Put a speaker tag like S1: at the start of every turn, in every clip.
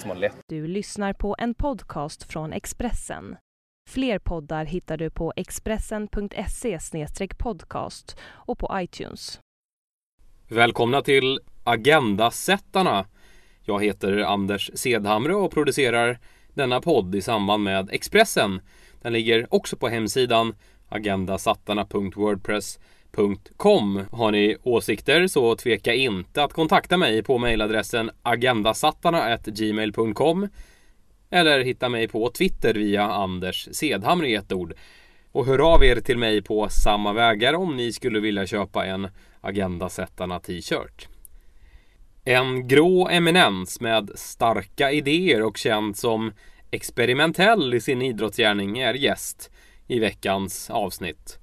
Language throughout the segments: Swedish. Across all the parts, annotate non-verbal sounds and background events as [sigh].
S1: som har lett.
S2: Du lyssnar på en podcast från Expressen. Fler poddar hittar du på expressen.se podcast och på iTunes.
S1: Välkomna till Agendasättarna. Jag heter Anders Sedhamre och producerar denna podd i samband med Expressen. Den ligger också på hemsidan agendasattarna.wordpress.com. Har ni åsikter så tveka inte att kontakta mig på mejladressen agendasattarna.gmail.com eller hitta mig på Twitter via Anders Sedhamre i ett ord. Och hör av er till mig på samma vägar om ni skulle vilja köpa en Agendasättarna t-shirt. En grå eminens med starka idéer och känd som experimentell i sin idrottsgärning är gäst i veckans avsnitt.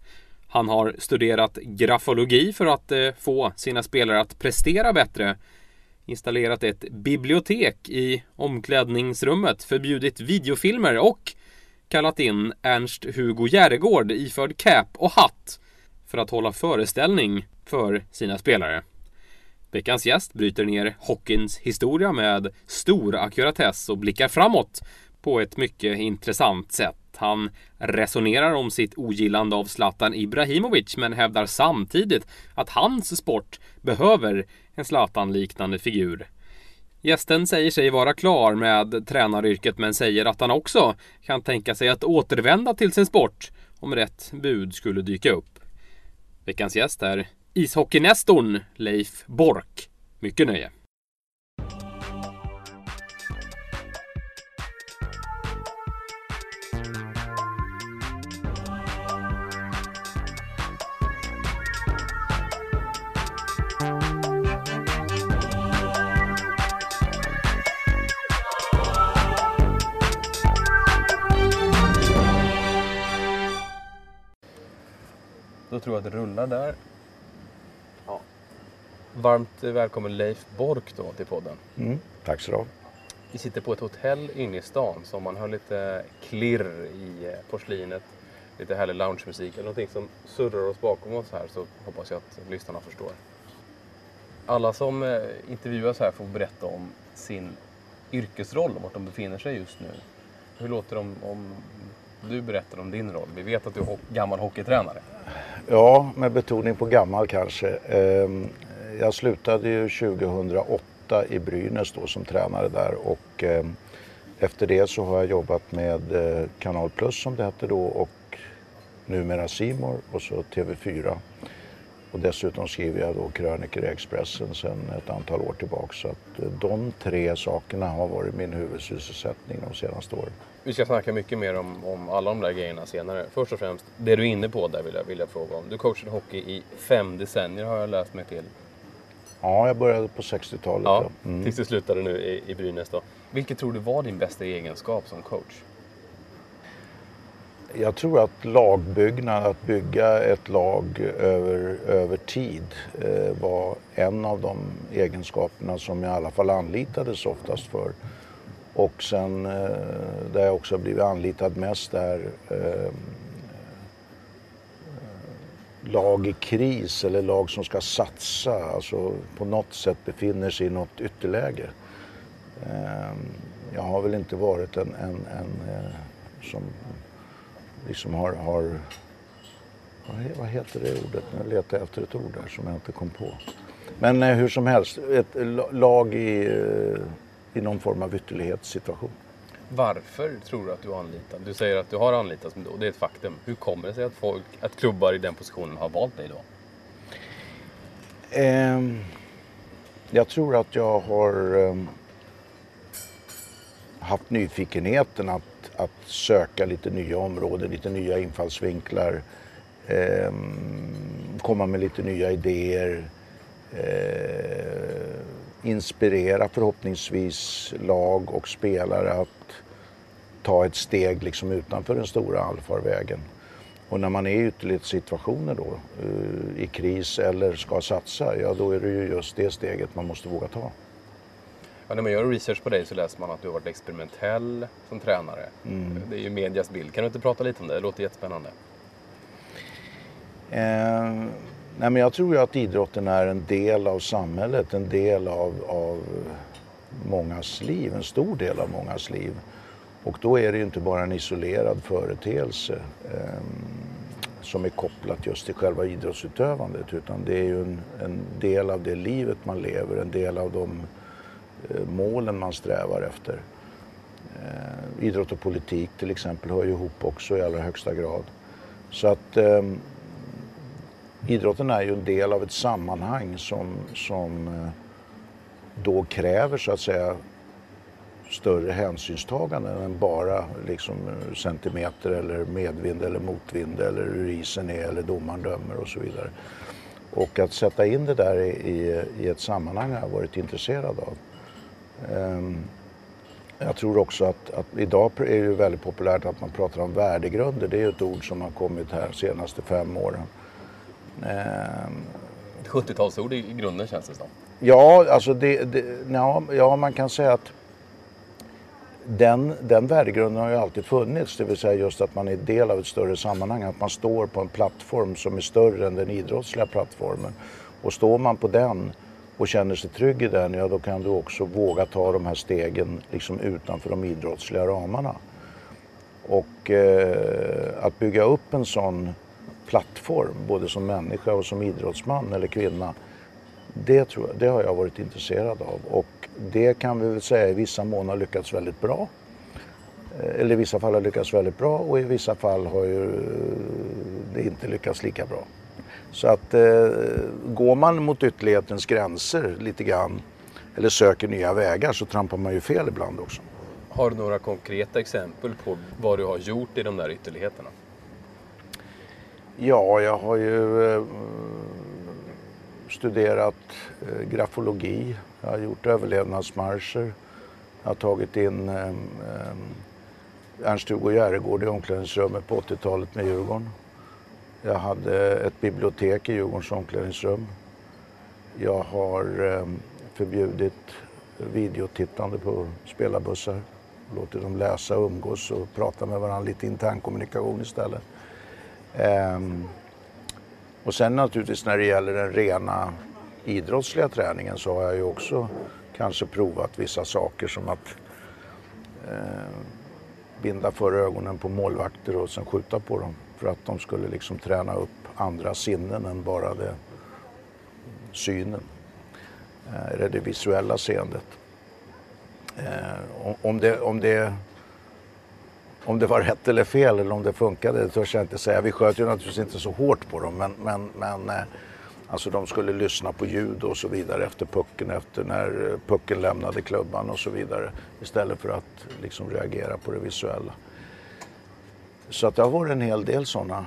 S1: Han har studerat grafologi för att eh, få sina spelare att prestera bättre installerat ett bibliotek i omklädningsrummet, förbjudit videofilmer och kallat in Ernst-Hugo Järegård iförd cap och hatt för att hålla föreställning för sina spelare. Veckans gäst bryter ner hockeyns historia med stor ackuratess och blickar framåt på ett mycket intressant sätt. Han resonerar om sitt ogillande av Zlatan Ibrahimovic men hävdar samtidigt att hans sport behöver en Zlatan-liknande figur. Gästen säger sig vara klar med tränaryrket men säger att han också kan tänka sig att återvända till sin sport om rätt bud skulle dyka upp. Veckans gäst är ishockeynestorn Leif Bork. Mycket nöje! Tror att det rullar där. Ja. Varmt välkommen Leif Bork då till podden.
S3: Mm, tack så du.
S1: Vi sitter på ett hotell inne i stan så om man hör lite klirr i eh, porslinet, lite härlig loungemusik eller någonting som surrar oss bakom oss här så hoppas jag att lyssnarna förstår. Alla som eh, intervjuas här får berätta om sin yrkesroll och vart de befinner sig just nu. Hur låter om, om du berättar om din roll? Vi vet att du är ho gammal hockeytränare.
S3: Ja, med betoning på gammal kanske. Ehm, jag slutade ju 2008 i Brynäs då som tränare där och ehm, efter det så har jag jobbat med eh, Kanal Plus som det hette då och numera Simor och så TV4. Och dessutom skriver jag då krönikor i Expressen sedan ett antal år tillbaka. Så att eh, de tre sakerna har varit min huvudsysselsättning de senaste åren.
S1: Vi ska snacka mycket mer om, om alla de där grejerna senare. Först och främst, det du är inne på där vill jag, vill jag fråga om. Du coachade hockey i fem decennier har jag läst mig till.
S3: Ja, jag började på 60-talet.
S1: Ja,
S3: ja. Mm.
S1: tills du slutade nu i, i Brynäs då. Vilket tror du var din bästa egenskap som coach?
S3: Jag tror att lagbyggnad, att bygga ett lag över, över tid eh, var en av de egenskaperna som jag i alla fall anlitades oftast för. Och sen eh, där jag också blivit anlitad mest är eh, eh, lag i kris eller lag som ska satsa, alltså på något sätt befinner sig i något ytterläge. Eh, jag har väl inte varit en, en, en eh, som liksom har, har vad heter det ordet? Nu letar jag efter ett ord där som jag inte kom på. Men eh, hur som helst, ett eh, lag i, eh, i någon form av ytterlighetssituation.
S1: Varför tror du att du har anlitat? Du säger att du har anlitats, och det är ett faktum. Hur kommer det sig att, folk, att klubbar i den positionen har valt dig då?
S3: Eh, jag tror att jag har eh, haft nyfikenheten att, att söka lite nya områden, lite nya infallsvinklar. Eh, komma med lite nya idéer. Eh, inspirera förhoppningsvis lag och spelare att ta ett steg liksom utanför den stora allfarvägen. Och när man är i ytterlighetssituationer då, uh, i kris eller ska satsa, ja då är det ju just det steget man måste våga ta.
S1: Ja, när man gör research på dig så läser man att du har varit experimentell som tränare. Mm. Det är ju medias bild. Kan du inte prata lite om det? Det låter jättespännande.
S3: Eh, nej men jag tror ju att idrotten är en del av samhället, en del av, av mångas liv, en stor del av mångas liv. Och då är det ju inte bara en isolerad företeelse eh, som är kopplat just till själva idrottsutövandet utan det är ju en, en del av det livet man lever, en del av de eh, målen man strävar efter. Eh, idrott och politik till exempel hör ju ihop också i allra högsta grad. Så att eh, idrotten är ju en del av ett sammanhang som, som eh, då kräver så att säga större hänsynstagande än bara liksom eh, centimeter eller medvind eller motvind eller hur isen är eller domaren dömer och så vidare. Och att sätta in det där i, i ett sammanhang har jag varit intresserad av. Um, jag tror också att, att, idag är det väldigt populärt att man pratar om värdegrunder. Det är ett ord som har kommit här de senaste fem åren.
S4: Um, 70-talsord i grunden känns det som.
S3: Ja, alltså det, det, ja, ja, man kan säga att den, den värdegrunden har ju alltid funnits, det vill säga just att man är del av ett större sammanhang, att man står på en plattform som är större än den idrottsliga plattformen. Och står man på den och känner sig trygg i den, ja då kan du också våga ta de här stegen liksom utanför de idrottsliga ramarna. Och eh, att bygga upp en sån plattform, både som människa och som idrottsman eller kvinna, det, tror jag, det har jag varit intresserad av. Och det kan vi väl säga i vissa mån har lyckats väldigt bra. Eh, eller i vissa fall har lyckats väldigt bra och i vissa fall har ju eh, det inte lyckats lika bra. Så att eh, går man mot ytterlighetens gränser lite grann eller söker nya vägar så trampar man ju fel ibland också.
S4: Har du några konkreta exempel på vad du har gjort i de där ytterligheterna?
S3: Ja, jag har ju eh, studerat eh, grafologi, jag har gjort överlevnadsmarscher, jag har tagit in eh, eh Ernst-Hugo Järegård i omklädningsrummet på 80-talet med Djurgården. Jag hade ett bibliotek i Djurgårdens omklädningsrum. Jag har eh, förbjudit videotittande på spelarbussar. Låtit dem läsa, umgås och prata med varandra, lite internkommunikation istället. Um, och sen naturligtvis när det gäller den rena idrottsliga träningen så har jag ju också kanske provat vissa saker som att eh, binda för ögonen på målvakter och sen skjuta på dem för att de skulle liksom träna upp andra sinnen än bara det synen, eh, eller det visuella seendet. Eh, om, det, om det om det var rätt eller fel eller om det funkade, det törs jag inte säga. Vi sköt ju naturligtvis inte så hårt på dem men, men, men eh, alltså de skulle lyssna på ljud och så vidare efter pucken, efter när pucken lämnade klubban och så vidare. Istället för att liksom reagera på det visuella. Så att det har varit en hel del sådana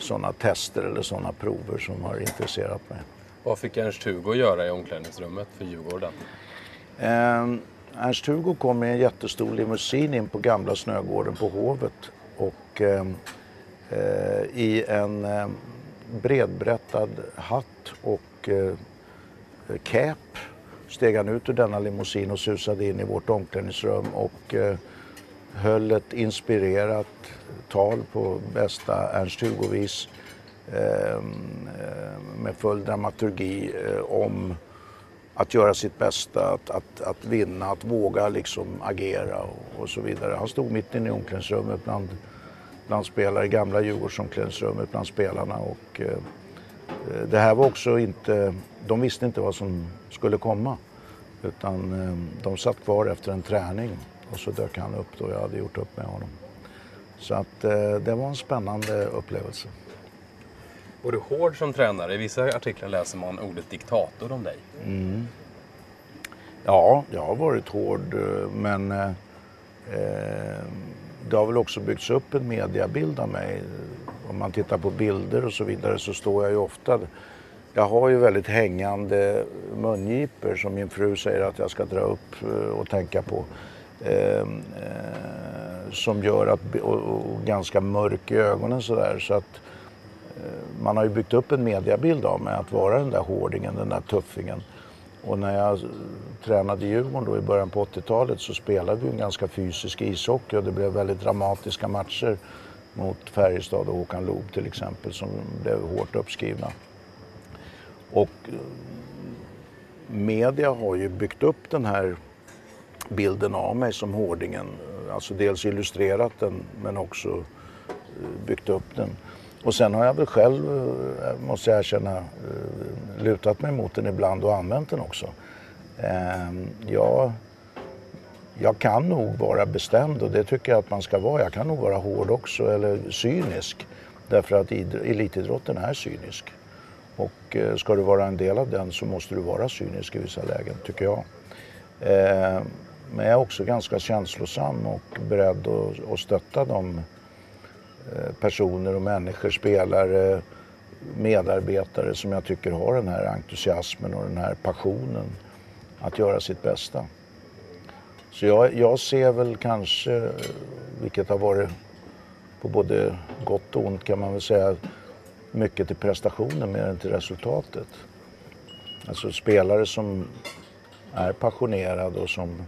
S3: såna tester eller sådana prover som har intresserat mig.
S4: Vad fick Ernst-Hugo göra i omklädningsrummet för Djurgården?
S3: Um, Ernst-Hugo kom med en jättestor limousin in på gamla Snögården på Hovet och ehm, eh, i en eh, bredbrättad hatt och eh, cap steg han ut ur denna limousin och susade in i vårt omklädningsrum och eh, höll ett inspirerat tal på bästa Ernst-Hugo-vis ehm, eh, med full dramaturgi eh, om att göra sitt bästa, att, att, att vinna, att våga liksom agera och, och så vidare. Han stod mitt inne i omklädningsrummet bland, bland spelare, gamla Djurgårdsomklädningsrummet bland spelarna och eh, eh, det här var också inte, de visste inte vad som skulle komma utan eh, de satt kvar efter en träning och så dök han upp då jag hade gjort upp med honom. Så att eh, det var en spännande upplevelse.
S4: Var du hård som tränare? I vissa artiklar läser man ordet diktator om dig.
S3: Mm. Ja, jag har varit hård men eh, det har väl också byggts upp en mediabild av mig. Om man tittar på bilder och så vidare så står jag ju ofta jag har ju väldigt hängande mungipor som min fru säger att jag ska dra upp eh, och tänka på. Ehm, eh, som gör att, och, och ganska mörk i ögonen sådär. Så att Eh, Eh, man har ju byggt upp en mediabild av mig att vara den där hårdingen, den där tuffingen. Och när jag eh, tränade i Djurgården då i början på 80-talet så spelade vi en ganska fysisk ishockey och det blev väldigt dramatiska matcher mot Färjestad och Håkan Loob till exempel som blev hårt uppskrivna. Och eh, media har ju byggt upp den här bilden av mig som hårdingen. Alltså dels illustrerat den men också byggt upp den. Och sen har jag väl själv, eh, måste jag erkänna, eh, lutat mig mot den ibland och använt den också. Ehm, jag, jag kan nog vara bestämd och det tycker jag att man ska vara. Jag kan nog vara hård också eller cynisk. Därför att elitidrotten är cynisk. Och eh, ska du vara en del av den så måste du vara cynisk i vissa lägen, tycker jag. Ehm, men jag är också ganska känslosam och beredd att, att stötta de Eh, personer och människor, spelare, medarbetare som jag tycker har den här entusiasmen och den här passionen att göra sitt bästa. Så jag, jag ser väl kanske, vilket har varit på både gott och ont kan man väl säga, mycket till prestationen mer än till resultatet. Alltså spelare som är passionerade och som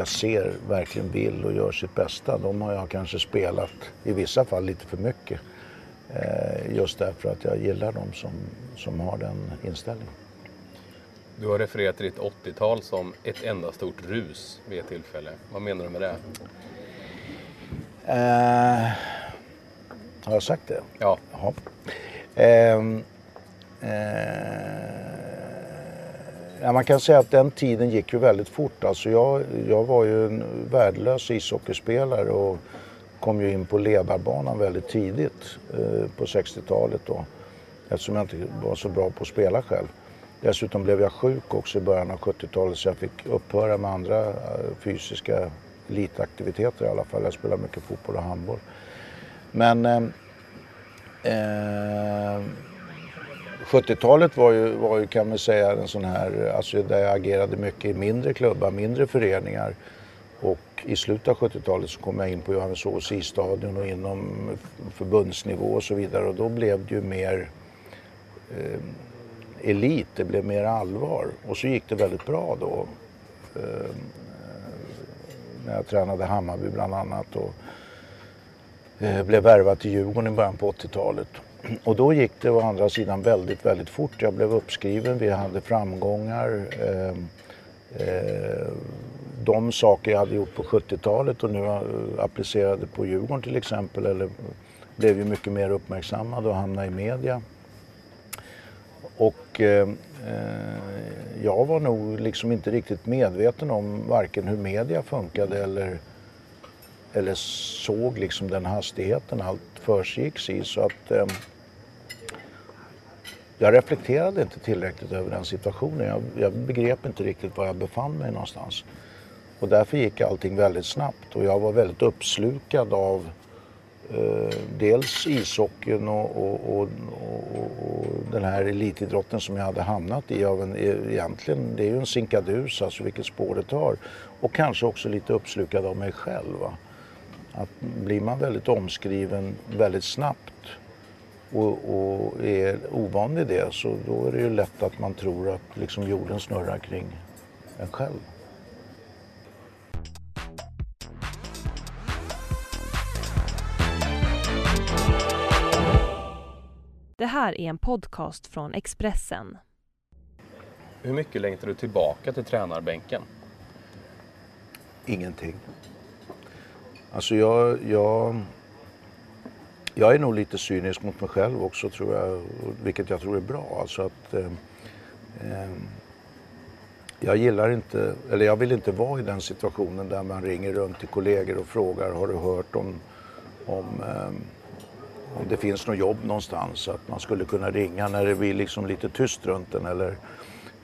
S3: jag ser verkligen vill och gör sitt bästa. De har jag kanske spelat, i vissa fall lite för mycket. Eh, just därför att jag gillar dem som, som har den inställningen.
S4: Du har refererat till ditt 80-tal som ett enda stort rus vid ett tillfälle. Vad menar du med det?
S3: Uh, har jag sagt det?
S4: Ja.
S3: Jaha. Uh, uh, ja, man kan säga att den tiden gick ju väldigt fort. Alltså jag, jag var ju en värdelös ishockeyspelare och kom ju in på ledarbanan väldigt tidigt eh, på 60-talet då. Eftersom jag inte var så bra på att spela själv. Dessutom blev jag sjuk också i början av 70-talet så jag fick upphöra med andra eh, fysiska elitaktiviteter i alla fall. Jag spelade mycket fotboll och handboll. Men eh, eh, 70-talet var ju, var ju kan man säga en sån här, alltså där jag agerade mycket i mindre klubbar, mindre föreningar. Och i slutet av 70-talet så kom jag in på Johanneshovs isstadion och inom förbundsnivå och så vidare och då blev det ju mer eh, elit, det blev mer allvar. Och så gick det väldigt bra då. Eh, när jag tränade Hammarby bland annat och eh, blev värvad till Djurgården i början på 80-talet. Och då gick det å andra sidan väldigt, väldigt fort. Jag blev uppskriven, vi hade framgångar. Eh, eh de saker jag hade gjort på 70-talet och nu eh, applicerade på Djurgården till exempel, eller blev ju mycket mer uppmärksammade och hamnade i media. Och ehm, eh, jag var nog liksom inte riktigt medveten om varken hur media funkade eller, eller såg liksom den hastigheten allt försiggicks i. Så att eh, jag reflekterade inte tillräckligt över den situationen. Jag, jag begrep inte riktigt var jag befann mig någonstans. Och därför gick allting väldigt snabbt och jag var väldigt uppslukad av eh, dels ishockeyn och, och, och, och, den här elitidrotten som jag hade hamnat i. Av en, egentligen, det är ju en sinkadus, alltså vilket spår det tar. Och kanske också lite uppslukad av mig själv. Va? Att blir man väldigt omskriven väldigt snabbt och, och är ovan vid det så då är det ju lätt att man tror att liksom jorden snurrar kring en själv.
S2: Det här är en podcast från Expressen.
S4: Hur mycket längtar du tillbaka till tränarbänken?
S3: Ingenting. Alltså jag, jag, jag är nog lite cynisk mot mig själv också tror jag, vilket jag tror är bra. Alltså att, eh, eh, jag gillar inte, eller jag vill inte vara i den situationen där man ringer runt till kollegor och frågar har du hört om, om eh, om det finns något jobb någonstans att man skulle kunna ringa när det blir liksom lite tyst runt en eller,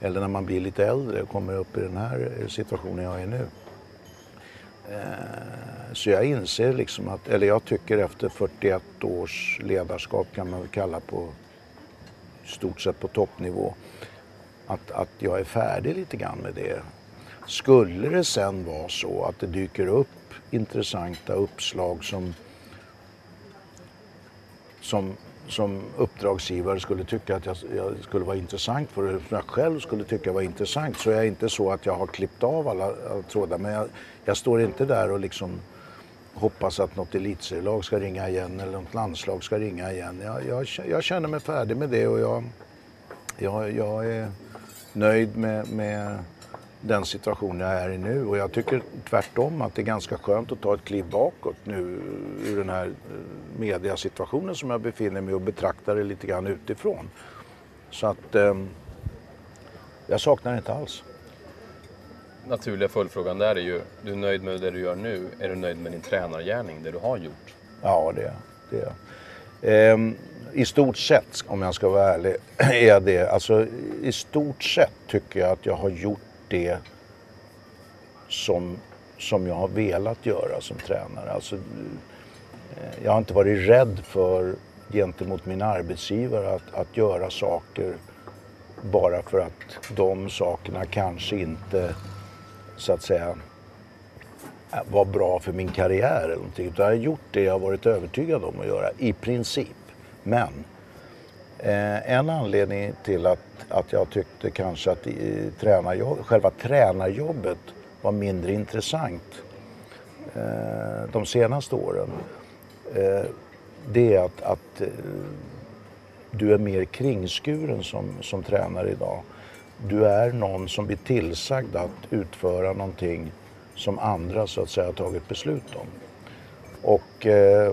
S3: eller när man blir lite äldre och kommer upp i den här situationen jag är nu. Eh, så jag inser liksom att, eller jag tycker efter 41 års ledarskap kan man väl kalla på stort sett på toppnivå, att, att jag är färdig lite grann med det. Skulle det sen vara så att det dyker upp intressanta uppslag som som, som uppdragsgivare skulle tycka att jag, jag skulle vara intressant för det, som jag själv skulle tycka var intressant så är jag inte så att jag har klippt av alla, alla trådar. Men jag, jag, står inte där och liksom hoppas att något elitserielag ska ringa igen eller något landslag ska ringa igen. Jag, jag, jag känner mig färdig med det och jag, jag, jag är nöjd med, med den situation jag är i nu och jag tycker tvärtom att det är ganska skönt att ta ett kliv bakåt nu ur den här eh, mediasituationen som jag befinner mig och betrakta det lite grann utifrån. Så att eh, jag saknar det inte alls.
S4: Naturliga följdfrågan där är ju, du är nöjd med det du gör nu. Är du nöjd med din tränargärning, det du har gjort?
S3: Ja, det är det är jag. Eh, I stort sett, om jag ska vara ärlig, [clears throat] är det. Alltså, I stort sett tycker jag att jag har gjort det som, som jag har velat göra som tränare. Alltså, eh, jag har inte varit rädd för gentemot min arbetsgivare att, att göra saker bara för att de sakerna kanske inte så att säga eh, var bra för min karriär eller någonting. Utan jag har gjort det jag har varit övertygad om att göra, i princip. Men eh, en anledning till att, att jag tyckte kanske att eh, i, tränarjobb, själva tränarjobbet var mindre intressant eh, de senaste åren. Eh, det är att, att eh, du är mer kringskuren som, som tränare idag. Du är någon som blir tillsagd att utföra någonting som andra så att säga har tagit beslut om. Och eh,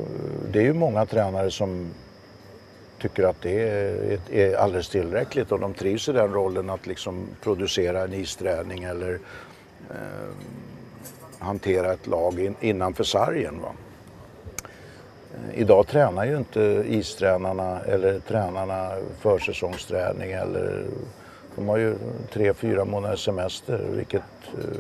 S3: det är ju många tränare som tycker att det är, är alldeles tillräckligt och de trivs i den rollen att liksom producera en isträning eller eh, hantera ett lag in, innanför sargen. Va? Eh, idag tränar ju inte istränarna eller tränarna försäsongsträning eller de har ju tre, fyra månaders semester vilket eh,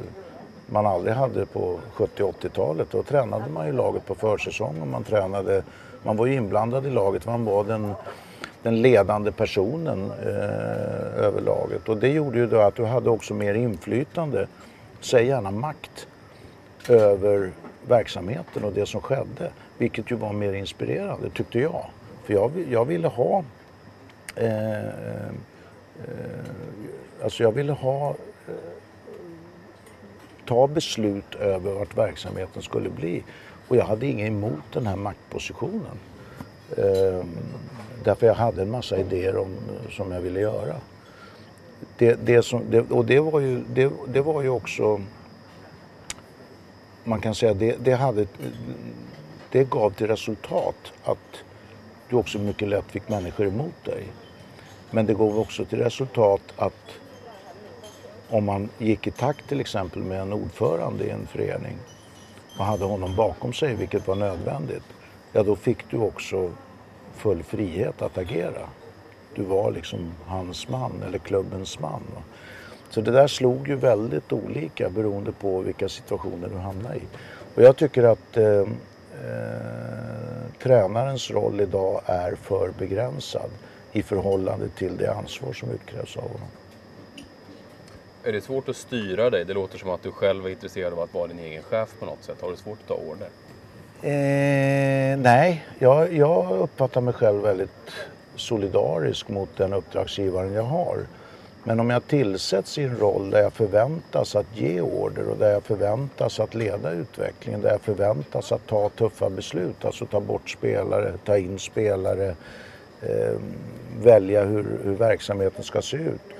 S3: man aldrig hade på 70 80-talet. Då tränade man ju laget på försäsong och man tränade, man var ju inblandad i laget, man var den, den ledande personen eh, över laget. Och det gjorde ju då att du hade också mer inflytande, säg gärna makt, över verksamheten och det som skedde. Vilket ju var mer inspirerande tyckte jag. För jag, jag ville ha eh, eh, alltså jag ville ha eh, ta beslut över vart verksamheten skulle bli. Och jag hade inget emot den här maktpositionen. Eh, därför jag hade en massa idéer om, eh, som jag ville göra. Det, det som, det, och det var, ju, det, det var ju också, man kan säga det, det, hade, det gav till resultat att du också mycket lätt fick människor emot dig. Men det gav också till resultat att om man gick i takt till exempel med en ordförande i en förening och hade honom bakom sig, vilket var nödvändigt, ja då fick du också full frihet att agera. Du var liksom hans man eller klubbens man. Så det där slog ju väldigt olika beroende på vilka situationer du hamnade i. Och jag tycker att eh, eh, tränarens roll idag är för begränsad i förhållande till det ansvar som utkrävs av honom.
S4: Är det svårt att styra dig? Det låter som att du själv är intresserad av att vara din egen chef på något sätt. Har du svårt att ta order?
S3: Eh, nej, jag, jag uppfattar mig själv väldigt solidarisk mot den uppdragsgivaren jag har. Men om jag tillsätts i en roll där jag förväntas att ge order och där jag förväntas att leda utvecklingen, där jag förväntas att ta tuffa beslut, alltså ta bort spelare, ta in spelare, eh, välja hur, hur verksamheten ska se ut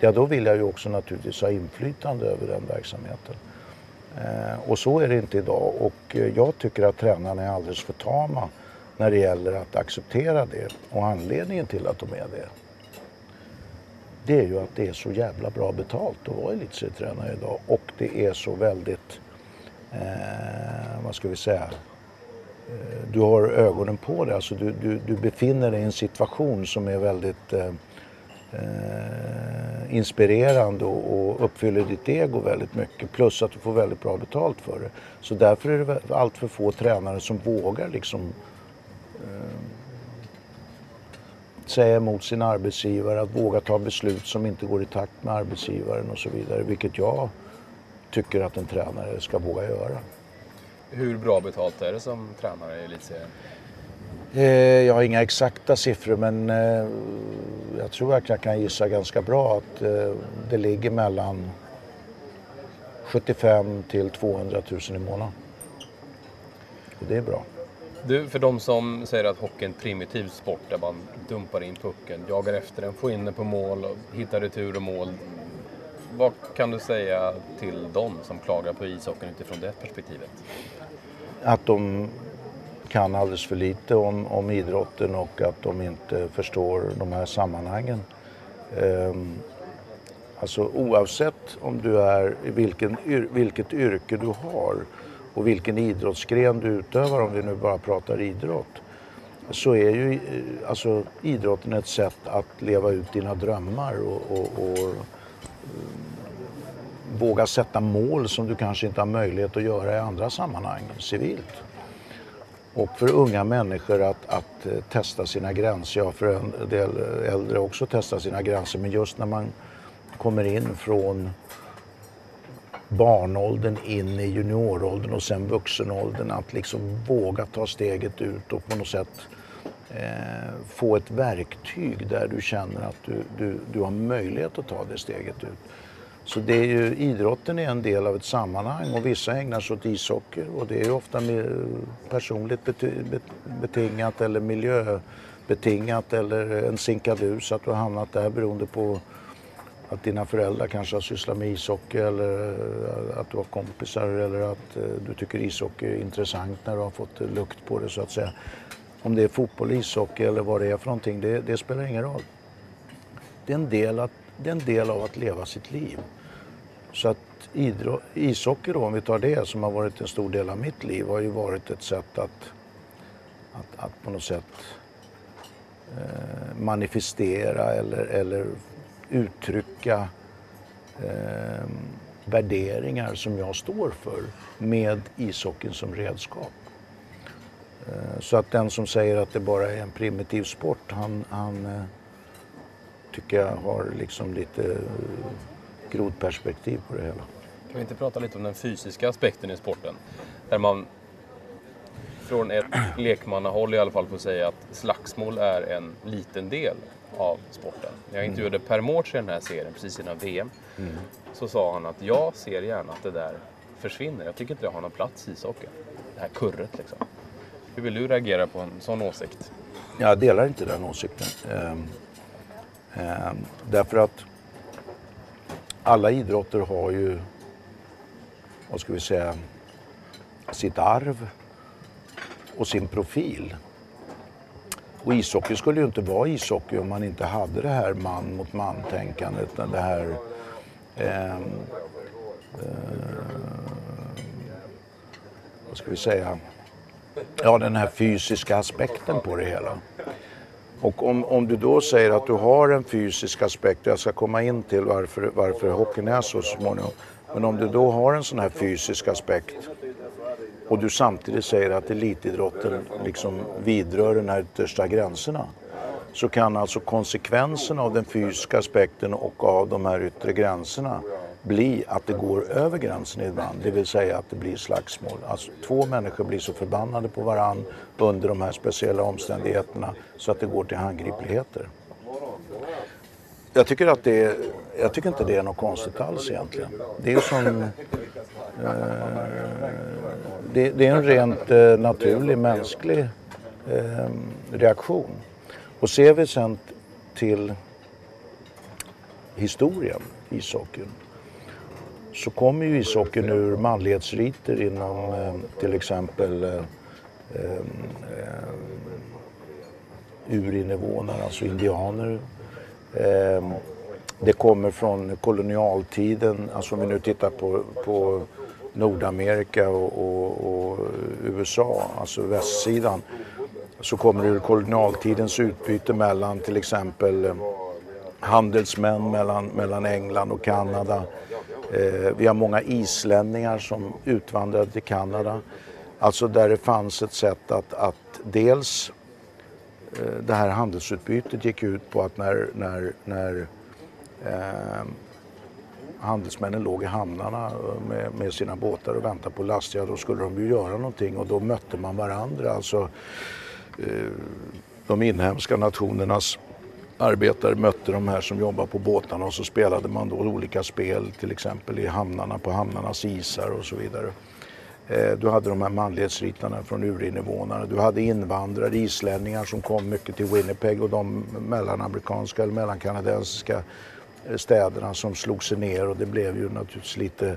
S3: ja då vill jag ju också naturligtvis ha inflytande över den verksamheten. Eh, och så är det inte idag och eh, jag tycker att tränarna är alldeles för tama när det gäller att acceptera det. Och anledningen till att de är det, det är ju att det är så jävla bra betalt att vara elitserietränare idag och det är så väldigt, eh, vad ska vi säga, eh, du har ögonen på dig. Alltså du, du, du befinner dig i en situation som är väldigt eh, eh, inspirerande och, och uppfyller ditt ego väldigt mycket. Plus att du får väldigt bra betalt för det. Så därför är det allt för få tränare som vågar liksom eh, säga emot sin arbetsgivare, att våga ta beslut som inte går i takt med arbetsgivaren och så vidare. Vilket jag tycker att en tränare ska våga göra.
S4: Hur bra betalt är det som tränare i elitserien?
S3: Eh, jag har inga exakta siffror men eh, jag tror att jag kan gissa ganska bra att eh, det ligger mellan 75 till 200 000 i månaden. Och det är bra.
S4: Du, för de som säger att hockey är en primitiv sport där man dumpar in pucken, jagar efter den, får in den på mål, hittar retur och mål. vad kan du säga till dem som klagar på ishockeyn utifrån det perspektivet?
S3: Att de kan alldeles för lite om, om idrotten och att de inte förstår de här sammanhangen. Um, alltså oavsett om du är, vilken, vilket yrke du har och vilken idrottsgren du utövar, om vi nu bara pratar idrott, så är ju eh, alltså, idrotten ett sätt att leva ut dina drömmar och, och, och eh, våga sätta mål som du kanske inte har möjlighet att göra i andra sammanhang civilt. Och för unga människor att, att eh, testa sina gränser, ja för en del eh, äldre också testa sina gränser, men just när man kommer in från barnåldern in i junioråldern och sen vuxenåldern att liksom våga ta steget ut och på något sätt eh, få ett verktyg där du känner att du, du, du har möjlighet att ta det steget ut. Så det är ju, idrotten är en del av ett sammanhang och vissa ägnar sig åt ishockey och det är ofta mer personligt betingat eller miljöbetingat eller en sinkadus att du har hamnat där beroende på att dina föräldrar kanske har sysslat med ishockey eller eh, att du har kompisar eller att eh, du tycker ishockey är intressant när du har fått lukt på det så att säga. Om det är fotboll, ishockey eller vad det är för någonting, det, det spelar ingen roll. Det är, en del att, det är en del av att leva sitt liv. Så att idrott, ishockey då, om vi tar det, som har varit en stor del av mitt liv, har ju varit ett sätt att, att, att på något sätt eh, manifestera eller, eller uttrycka eh, värderingar som jag står för med ishockeyn som redskap. Eh, så att den som säger att det bara är en primitiv sport, han, han eh, tycker jag har liksom lite grodperspektiv på det hela.
S4: Kan vi inte prata lite om den fysiska aspekten i sporten? Där man från ett lekmannahåll i alla fall får säga att slagsmål är en liten del av sporten. Jag intervjuade mm. Per Mårts i den här serien precis innan VM. Mm. Så sa han att jag ser gärna att det där försvinner. Jag tycker inte det har någon plats i ishockey. Det här kurret liksom. Hur vill du reagera på en sån åsikt?
S3: Jag delar inte den åsikten. Eh, därför att alla idrotter har ju, vad ska vi säga, sitt arv och sin profil. Och ishockey skulle ju inte vara ishockey om man inte hade det här man mot man-tänkandet. Det här eh, eh, vad ska vi säga, ja den här fysiska aspekten på det hela. Och om, om du då säger att du har en fysisk aspekt, jag ska komma in till varför, varför hockeyn är så småningom. Men om du då har en sån här fysisk aspekt och du samtidigt säger att elitidrotten liksom vidrör de här yttersta gränserna så kan alltså konsekvenserna av den fysiska aspekten och av de här yttre gränserna bli att det går över gränsen ibland, det vill säga att det blir slagsmål. Alltså två människor blir så förbannade på varann under de här speciella omständigheterna så att det går till handgripligheter. Jag tycker, att det är, jag tycker inte det är något konstigt alls egentligen. Det är som... Eh, det, det, är en rent eh, naturlig mänsklig eh, reaktion. Och ser vi sen till historien, ishockeyn, så kommer ju ishockeyn ur manlighetsriter inom eh, till exempel eh, eh, eh urinvånare, alltså indianer. Eh, det kommer från kolonialtiden, alltså om vi nu tittar på, på Nordamerika och, och, och, USA, alltså västsidan, så kommer det ur kolonialtidens utbyte mellan till exempel eh, handelsmän mellan, mellan England och Kanada Eh, vi har många islänningar som utvandrade till Kanada. Alltså där det fanns ett sätt att, att dels eh, det här handelsutbytet gick ut på att när, när, när eh, handelsmännen låg i hamnarna eh, med, med, sina båtar och väntade på last, ja då skulle de ju göra någonting och då mötte man varandra. Alltså eh, de inhemska nationernas arbetare mötte de här som jobbar på båtarna och så spelade man då olika spel till exempel i hamnarna på hamnarnas isar och så vidare. Eh, du hade de här manlighetsritarna från urinvånarna. Du hade invandrare, islänningar som kom mycket till Winnipeg och de mellanamerikanska eller mellankanadensiska eh, städerna som slog sig ner och det blev ju naturligtvis lite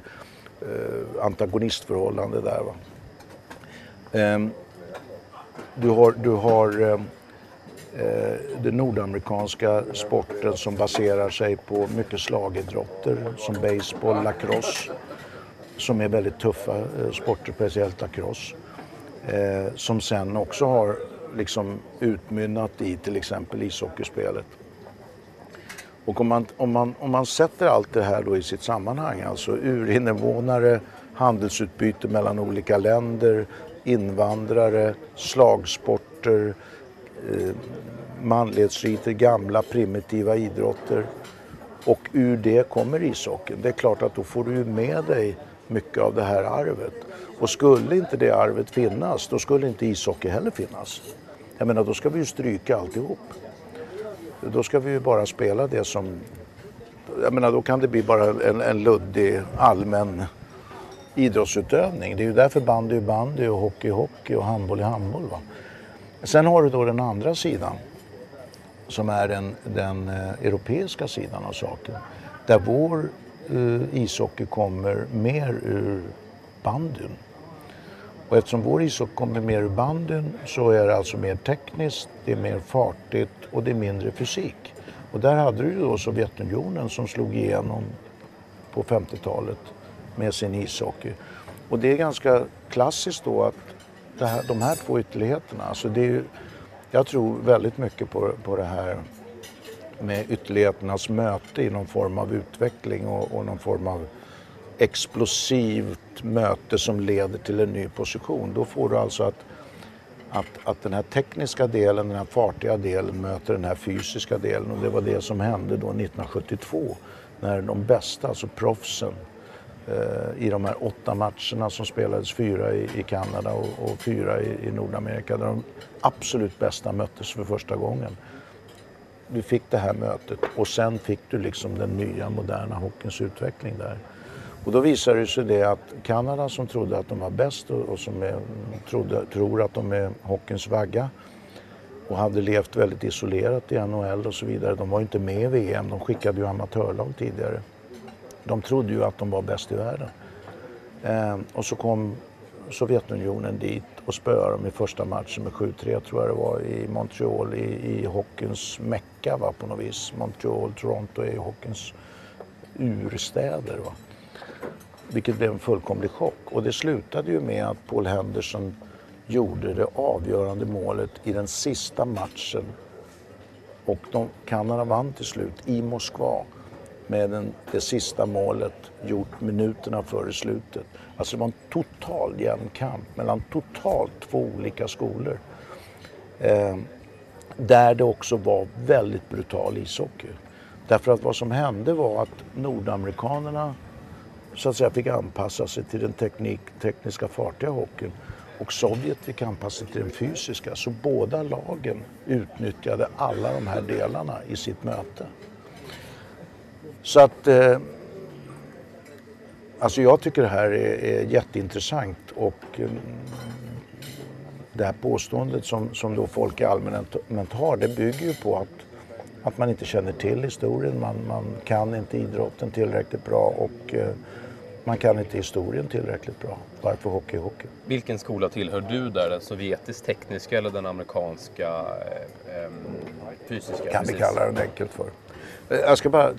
S3: eh, antagonistförhållande där. Va? Ehm, du har, du har ehm, Eh, den nordamerikanska sporten som baserar sig på mycket slagidrotter som baseball, lacrosse som är väldigt tuffa eh, sporter, speciellt lacrosse. Eh, som sen också har liksom utmynnat i till exempel ishockeyspelet. Och om man, om, man, om man sätter allt det här då i sitt sammanhang, alltså urinvånare, handelsutbyte mellan olika länder, invandrare, slagsporter, eh, Eh, manlighetsriter, gamla primitiva idrotter. Och ur det kommer ishockeyn. Det är klart att då får du med dig mycket av det här arvet. Och skulle inte det arvet finnas, då skulle inte ishockey heller finnas. Jag menar, då ska vi ju stryka alltihop. Då ska vi ju bara spela det som... Jag menar, då kan det bli bara en, en luddig allmän idrottsutövning. Det är ju därför bandy är bandy och hockey är hockey och handboll är handboll. Va? Sen har du då den andra sidan som är den, den eh, europeiska sidan av saken. Där vår uh, ishockey kommer mer ur bandyn. Och eftersom vår ishockey kommer mer ur bandyn så är det alltså mer tekniskt, det är mer fartigt och det är mindre fysik. Och där hade du ju då Sovjetunionen som slog igenom på 50-talet med sin ishockey. Och det är ganska klassiskt då att här, de här två ytterligheterna, alltså det är, jag tror väldigt mycket på, på det här med ytterligheternas möte i någon form av utveckling och, och någon form av explosivt möte som leder till en ny position. Då får du alltså att, att, att den här tekniska delen, den här fartiga delen möter den här fysiska delen och det var det som hände då 1972 när de bästa, alltså proffsen, Eh, i de här åtta matcherna som spelades, fyra i, i Kanada och, och fyra i, i Nordamerika, där de absolut bästa möttes för första gången du fick det här mötet och sen fick du liksom den nya moderna hockeyns utveckling där. Och då visade det sig det att Kanada som trodde att de var bäst och, och som är, trodde, tror att de är hockeyns vagga och hade levt väldigt isolerat i NHL och så vidare. De var ju inte med i VM, de skickade ju amatörlag tidigare. De trodde ju att de var bäst i världen. Eh, och så kom Sovjetunionen dit och spöade dem i första matchen med 7-3 tror jag det var i Montreal i, i hockeyns mecka va, på något vis. Montreal, Toronto är hockeyns urstäder. Va. Vilket blev en fullkomlig chock. Och det slutade ju med att Paul Henderson gjorde det avgörande målet i den sista matchen. Och de, Kanada vann till slut i Moskva med den, det sista målet gjort minuterna före slutet. Alltså det var en total jämn kamp mellan totalt två olika skolor. Eh, där det också var väldigt brutal ishockey. Därför att vad som hände var att nordamerikanerna så att säga fick anpassa sig till den teknik, tekniska fartiga hockeyn och Sovjet fick anpassa sig till den fysiska. Så båda lagen utnyttjade alla de här delarna i sitt möte. Så att eh, Alltså jag tycker det här är, är jätteintressant och um, det här påståendet som, som då folk i allmänhet har det bygger ju på att, att man inte känner till historien, man, man kan inte idrotten tillräckligt bra och uh, man kan inte historien tillräckligt bra. Varför hockey hockey?
S4: Vilken skola tillhör du där? Den sovjetisk tekniska eller den amerikanska eh, fysiska?
S3: Kan vi kalla den enkelt för. Eh, jag ska bara eh,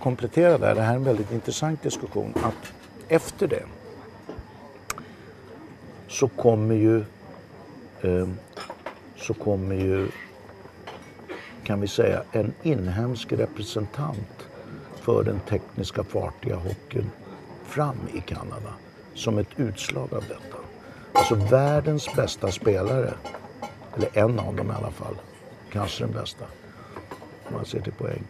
S3: komplettera där. Det här är en väldigt intressant diskussion. Att efter det så kommer ju ehm, så kommer ju kan vi säga en inhemsk representant för den tekniska fartiga hockeyn fram i Kanada som ett utslag av detta. Alltså världens bästa spelare, eller en av dem i alla fall, kanske den bästa om man ser till poäng,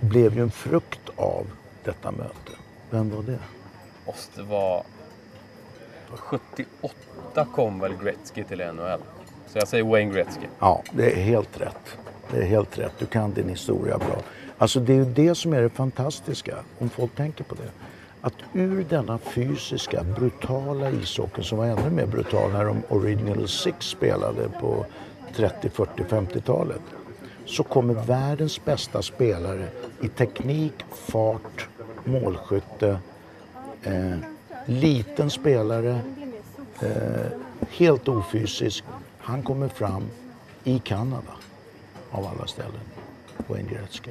S3: blev ju en frukt av detta möte. Vem var det?
S4: Måste vara... 78 kom väl Gretzky till NHL. Så jag säger Wayne Gretzky.
S3: Ja, det är helt rätt. Det är helt rätt. Du kan din historia bra. Alltså det är ju det som är det fantastiska, om folk tänker på det. Att ur denna fysiska, brutala ishockeyn som var ännu mer brutal när de Original Six spelade på 30, 40, 50-talet så kommer världens bästa spelare i teknik, fart, målskytte, eh, liten spelare, eh, helt ofysisk. Han kommer fram i Kanada av alla ställen, Wayne Gretzky.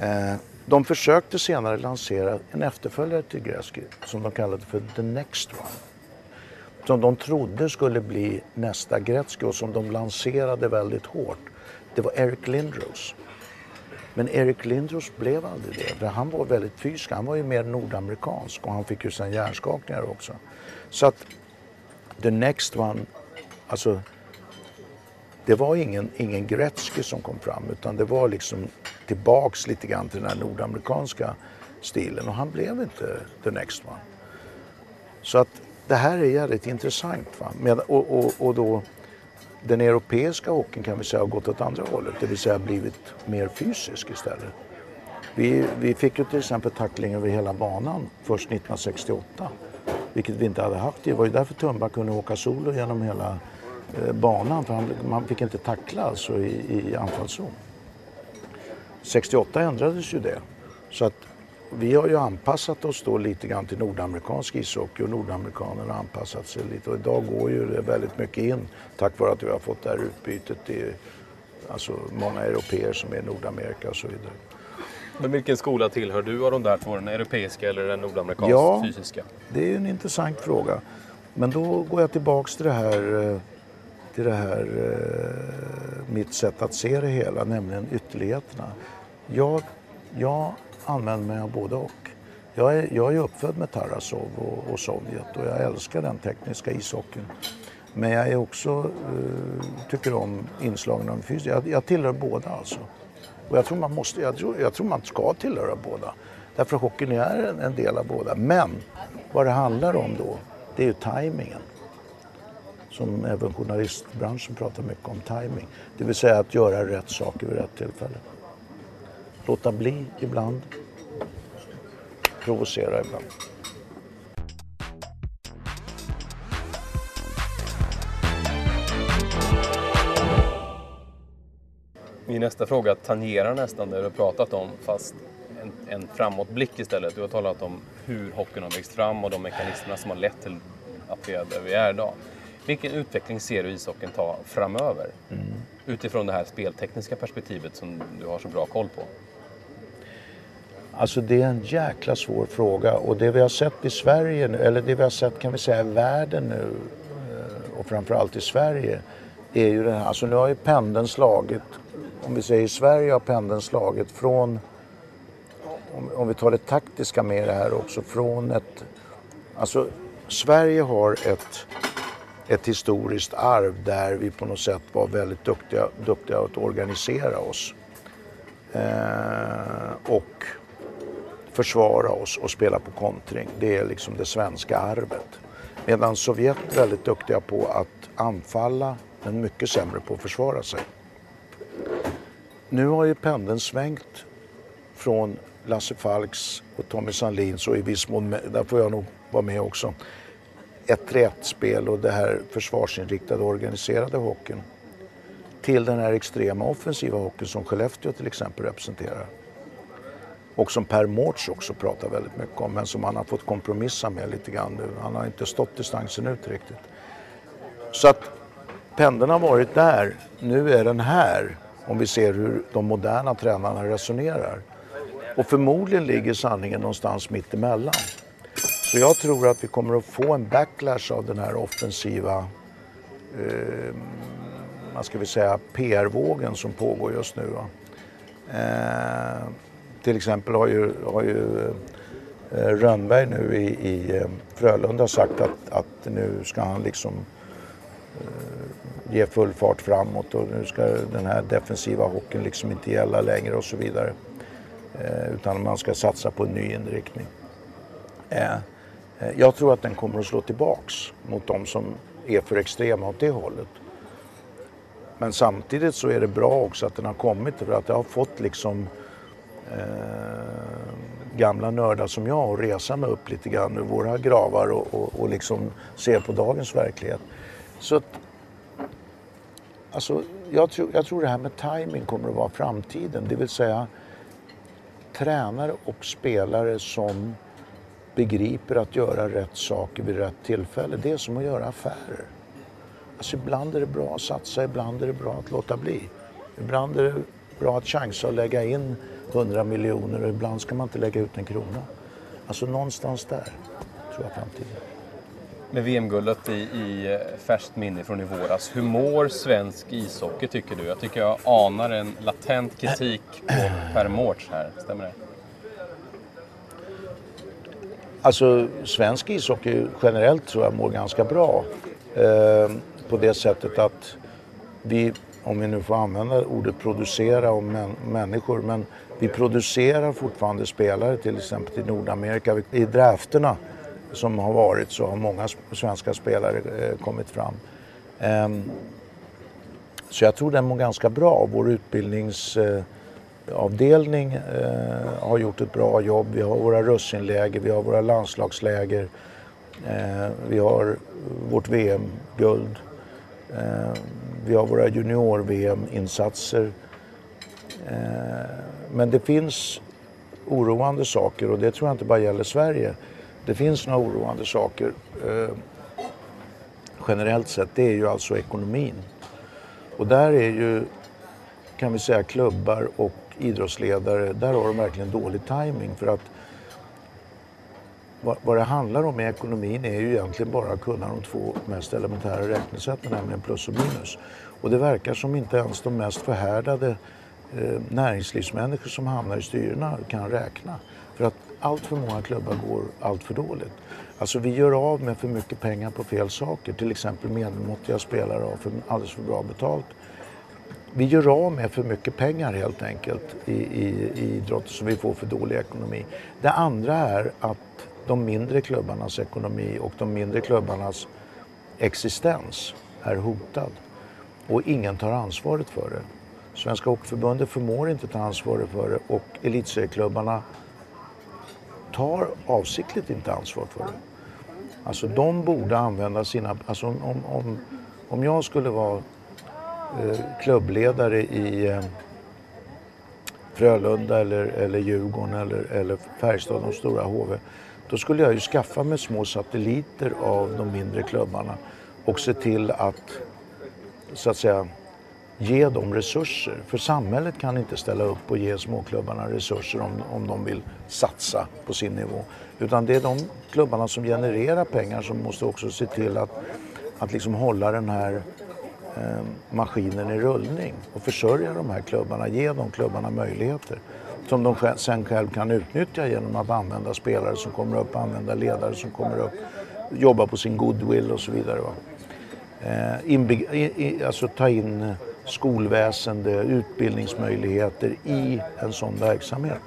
S3: Eh, de försökte senare lansera en efterföljare till Gretzky som de kallade för The Next One. Som de trodde skulle bli nästa Gretzky och som de lanserade väldigt hårt. Det var Eric Lindros. Men Eric Lindros blev aldrig det. För han var väldigt fysisk. Han var ju mer nordamerikansk och han fick ju sen hjärnskakningar också. Så att the next one, alltså det var ingen, ingen Gretzky som kom fram utan det var liksom tillbaks lite grann till den här nordamerikanska stilen och han blev inte the next one. Så att det här är jävligt intressant. Va? Med, och, och, och då den europeiska hockeyn kan vi säga har gått åt andra hållet, det vill säga blivit mer fysisk istället. Vi, vi fick ju till exempel tackling över hela banan först 1968, vilket vi inte hade haft. Det var ju därför Tumba kunde åka solo genom hela eh, banan, för han, man fick inte tackla alltså i, i anfallszon. 68 ändrades ju det. Så att vi har ju anpassat oss då lite grann till nordamerikansk ishockey och nordamerikanerna har anpassat sig lite. Och idag går ju det väldigt mycket in tack vare att vi har fått det här utbytet. Det är alltså många europeer som är i Nordamerika och så vidare.
S4: Men vilken skola tillhör du av de där två? Den europeiska eller den nordamerikanska
S3: ja,
S4: fysiska?
S3: det är en intressant fråga. Men då går jag tillbaks till det här, eh, till det här eh, mitt sätt att se det hela, nämligen ytterligheterna. Jag, jag använder mig av både och. Jag är, jag är uppfödd med Tarasov och, och Sovjet och jag älskar den tekniska ishockeyn. Men jag är också, uh, tycker om inslagen av fysik. Jag, jag tillhör båda alltså. Och jag tror man måste, jag tror, jag tror man ska tillhöra båda. Därför att hockeyn är en, en del av båda. Men vad det handlar om då, det är ju tajmingen. Som även journalistbranschen pratar mycket om, timing. Det vill säga att göra rätt saker vid rätt tillfälle låta bli ibland, provocera ibland.
S4: Min nästa fråga tangerar nästan det du har pratat om fast en, en framåtblick istället. Du har talat om hur hockeyn har växt fram och de mekanismerna som har lett till att vi är där vi är idag. Vilken utveckling ser du ishockeyn ta framöver? Mm. Utifrån det här speltekniska perspektivet som du har så bra koll på.
S3: Alltså det är en jäkla svår fråga och det vi har sett i Sverige nu, eller det vi har sett kan vi säga i världen nu eh, och framförallt i Sverige är ju det här, alltså nu har ju pendeln slagit, om vi säger i Sverige har pendeln slagit från, om, om vi tar det taktiska med det här också, från ett, alltså Sverige har ett, ett historiskt arv där vi på något sätt var väldigt duktiga, duktiga att organisera oss. Eh, försvara oss och spela på kontring. Det är liksom det svenska arvet. Medan Sovjet är väldigt duktiga på att anfalla men mycket sämre på att försvara sig. Nu har ju pendeln svängt från Lasse Falks och Tommy Sandlins och i viss mån, där får jag nog vara med också, ett 1 spel och det här försvarsinriktade organiserade hockeyn till den här extrema offensiva hockeyn som Skellefteå till exempel representerar och som Per Mårts också pratar väldigt mycket om men som han har fått kompromissa med lite grann nu. Han har inte stått distansen ut riktigt. Så att pendeln har varit där. Nu är den här om vi ser hur de moderna tränarna resonerar. Och förmodligen ligger sanningen någonstans mitt emellan. Så jag tror att vi kommer att få en backlash av den här offensiva eh, vad ska vi säga, PR-vågen som pågår just nu. Eh, till exempel har ju, har ju eh, Rönnberg nu i, i eh, Frölunda sagt att, att nu ska han liksom eh, ge full fart framåt och nu ska den här defensiva hockeyn liksom inte gälla längre och så vidare. Eh, utan man ska satsa på en ny inriktning. Eh, eh, jag tror att den kommer att slå tillbaks mot de som är för extrema åt det hållet. Men samtidigt så är det bra också att den har kommit för att det har fått liksom eh, Eh, gamla nördar som jag och resa mig upp lite grann ur våra gravar och, och, och liksom se på dagens verklighet. Så att, alltså, jag, tror, jag tror det här med timing kommer att vara framtiden. Det vill säga tränare och spelare som begriper att göra rätt saker vid rätt tillfälle. Det är som att göra affärer. Alltså ibland är det bra att satsa, ibland är det bra att låta bli. Ibland är det bra att chansa och lägga in 100 miljoner och ibland ska man inte lägga ut en krona. Alltså någonstans där tror jag framtiden.
S4: Med VM-guldet i, i eh, färskt minne från i våras, hur mår svensk ishockey tycker du? Jag tycker jag anar en latent kritik på [clears throat] Per Mårts här, stämmer det?
S3: Alltså svensk ishockey generellt tror jag mår ganska bra. Eh, på det sättet att vi, om vi nu får använda ordet producera om män, människor, men vi producerar fortfarande spelare till exempel till Nordamerika. I drafterna som har varit så har många svenska spelare eh, kommit fram. Ehm, så jag tror den mår ganska bra. Vår utbildningsavdelning eh, eh, har gjort ett bra jobb. Vi har våra russinläger, vi har våra landslagsläger. Eh, vi har vårt VM-guld. Ehm, vi har våra junior-VM-insatser. Eh, men det finns oroande saker och det tror jag inte bara gäller Sverige. Det finns några oroande saker eh, generellt sett. Det är ju alltså ekonomin. Och där är ju, kan vi säga, klubbar och idrottsledare, där har de verkligen dålig timing för att vad, vad det handlar om i ekonomin är ju egentligen bara att kunna de två mest elementära räknesätten, nämligen plus och minus. Och det verkar som inte ens de mest förhärdade eh, näringslivsmänniskor som hamnar i styrena kan räkna. För att allt för många klubbar går allt för dåligt. Alltså vi gör av med för mycket pengar på fel saker. Till exempel medelmåttiga spelare har för, alldeles för bra betalt. Vi gör av med för mycket pengar helt enkelt i, i, i idrotten så vi får för dålig ekonomi. Det andra är att de mindre klubbarnas ekonomi och de mindre klubbarnas existens är hotad. Och ingen tar ansvaret för det. Svenska Hockeyförbundet förmår inte ta ansvaret för det och elitserieklubbarna tar avsiktligt inte ansvar för det. Alltså de borde använda sina... Alltså om, om, om jag skulle vara eh, klubbledare i eh, Frölunda eller, eller Djurgården eller, eller Färjestad, de stora HV. Då skulle jag ju skaffa mig små satelliter av de mindre klubbarna och se till att, så att säga, ge dem resurser. För samhället kan inte ställa upp och ge småklubbarna resurser om, om de vill satsa på sin nivå. Utan det är de klubbarna som genererar pengar som måste också se till att, att liksom hålla den här eh, maskinen i rullning och försörja de här klubbarna, ge de klubbarna möjligheter som de sen själv kan utnyttja genom att använda spelare som kommer upp, använda ledare som kommer upp, jobba på sin goodwill och så vidare. Va? Eh, alltså ta in skolväsende, utbildningsmöjligheter i en sån verksamhet.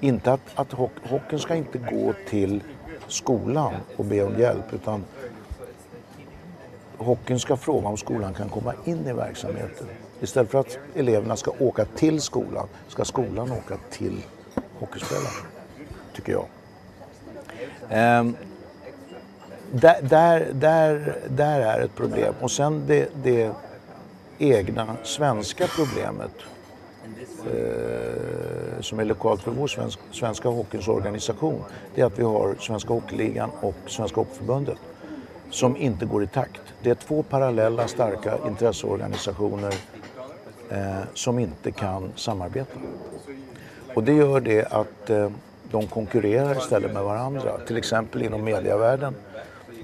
S3: Inte att, att hock, hockeyn ska inte gå till skolan och be om hjälp utan hockeyn ska fråga om skolan kan komma in i verksamheten. Istället för att eleverna ska åka till skolan ska skolan åka till hockeyspelarna, tycker jag. Ehm, där, där, där, där är ett problem. Och sen det, det egna svenska problemet eh, som är lokalt för vår svensk, svenska hockeyns organisation. Det är att vi har Svenska Hockeyligan och Svenska Hockeyförbundet som inte går i takt. Det är två parallella starka intresseorganisationer eh, som inte kan samarbeta. Och det gör det att eh, de konkurrerar istället med varandra. Till exempel inom mediavärlden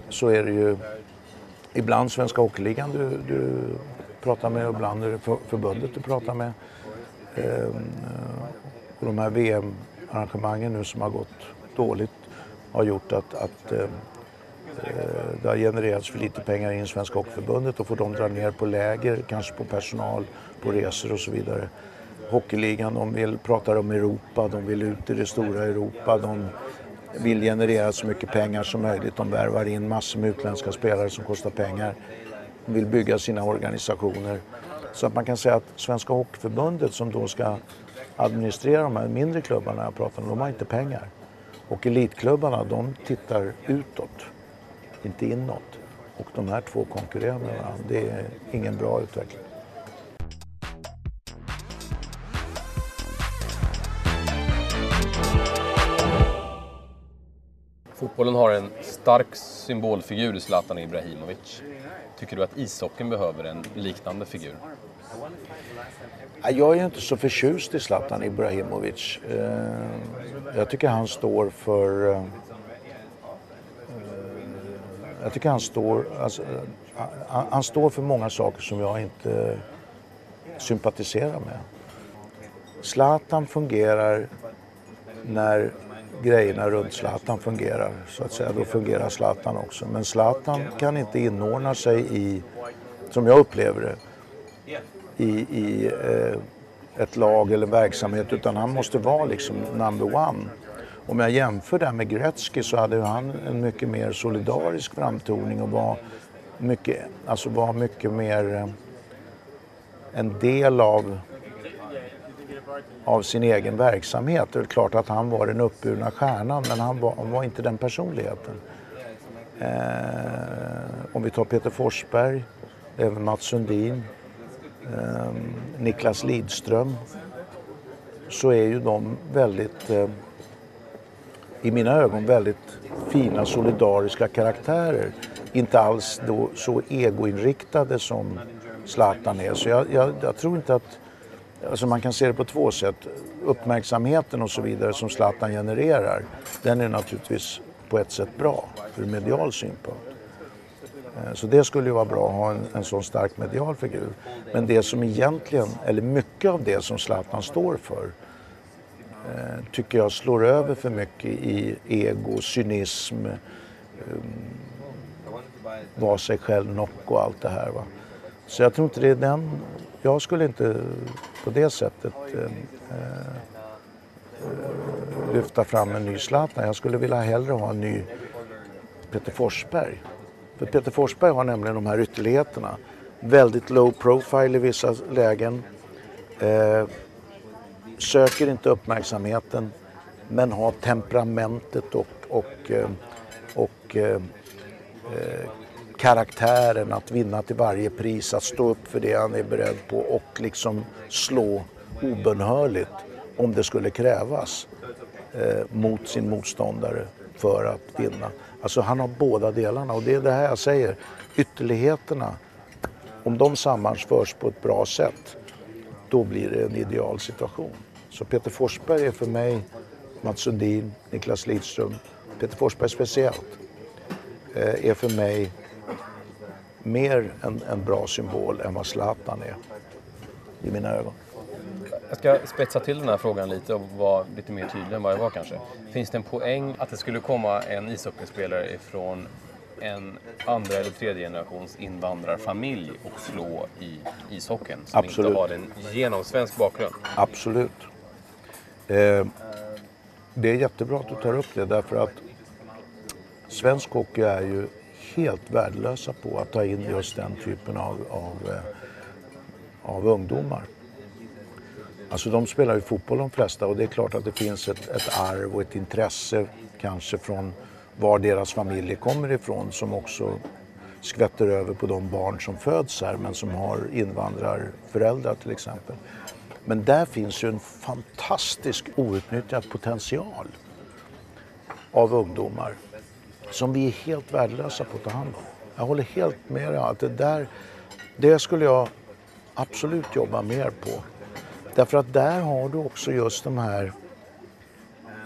S3: så är det ju ibland Svenska Hockeyligan du, du pratar med och ibland är det för, förbundet du pratar med. Eh, och de här VM-arrangemangen nu som har gått dåligt har gjort att, att eh, Eh, det har genererats för lite pengar in i Svenska Hockeyförbundet och får de dra ner på läger, kanske på personal, på resor och så vidare. Hockeyligan, de vill, pratar om Europa, de vill ut i det stora Europa. De vill generera så mycket pengar som möjligt. De värvar in massor med utländska spelare som kostar pengar. De vill bygga sina organisationer. Så att man kan säga att Svenska Hockeyförbundet som då ska administrera de här mindre klubbarna jag pratar om, de har inte pengar. Och elitklubbarna de tittar utåt, inte inåt. Och de här två konkurrerar med varandra. Det är ingen bra utveckling.
S4: Fotbollen har en stark symbolfigur i Zlatan Ibrahimovic. Tycker du att ishockeyn behöver en liknande figur?
S3: Jag är inte så förtjust i Zlatan Ibrahimovic. Eh, jag tycker han står för eh, jag tycker han står... Alltså, han står för många saker som jag inte sympatiserar med. Zlatan fungerar när grejerna runt Zlatan fungerar. Så att säga. Då fungerar Zlatan också. Men Zlatan kan inte inordna sig i, som jag upplever det, i, i eh, ett lag eller verksamhet utan han måste vara liksom number one. Om jag jämför det med Gretzky så hade han en mycket mer solidarisk framtoning och var mycket, alltså var mycket mer eh, en del av av sin egen verksamhet. Det är klart att han var den uppburna stjärnan men han var, han var inte den personligheten. Eh, om vi tar Peter Forsberg, även Mats Sundin, eh, Niklas Lidström så är ju de väldigt, eh, i mina ögon, väldigt fina solidariska karaktärer. Inte alls då så egoinriktade som Zlatan är. Så jag, jag, jag tror inte att Alltså man kan se det på två sätt. Uppmärksamheten och så vidare som Zlatan genererar, den är naturligtvis på ett sätt bra ur medial synpunkt. Eh, så det skulle ju vara bra att ha en, en sån stark medial figur. Men det som egentligen, eller mycket av det som Zlatan står för, Eh, tycker jag slår över för mycket i ego, cynism, eh, vara sig själv nock och allt det här. Va? Så jag tror inte det är den... Jag skulle inte på det sättet eh, eh, lyfta fram en ny Zlatan. Jag skulle vilja hellre ha en ny Peter Forsberg. För Peter Forsberg har nämligen de här ytterligheterna. Väldigt low profile i vissa lägen. Eh, söker inte uppmärksamheten men har temperamentet och, och, och, och eh, eh karaktären att vinna till varje pris, att stå upp för det han är beredd på och liksom slå obönhörligt om det skulle krävas eh, mot sin motståndare för att vinna. Alltså han har båda delarna och det är det här jag säger. Ytterligheterna, om de sammanförs på ett bra sätt, då blir det en ideal situation. Så Peter Forsberg är för mig, Mats Sundin, Niklas Lidström, Peter Forsberg speciellt, eh, är för mig mer en, en bra symbol än vad Zlatan är i mina ögon.
S4: Jag ska spetsa till den här frågan lite och vara lite mer tydlig än vad jag var kanske. Finns det en poäng att det skulle komma en ishockeyspelare ifrån en andra eller tredje generations invandrarfamilj och slå i ishockeyn som
S3: Absolut.
S4: inte har en genomsvensk bakgrund?
S3: Absolut. Eh, det är jättebra att du tar upp det därför att svensk hockey är ju helt värdelösa på att ta in just den typen av, av, eh, av ungdomar. Alltså de spelar ju fotboll de flesta och det är klart att det finns ett, ett arv och ett intresse kanske från var deras familjer kommer ifrån som också skvätter över på de barn som föds här men som har invandrarföräldrar till exempel. Men där finns ju en fantastisk outnyttjad potential av ungdomar som vi är helt värdelösa på att ta hand om. Jag håller helt med dig. Att det, där, det skulle jag absolut jobba mer på. Därför att där har du också just de här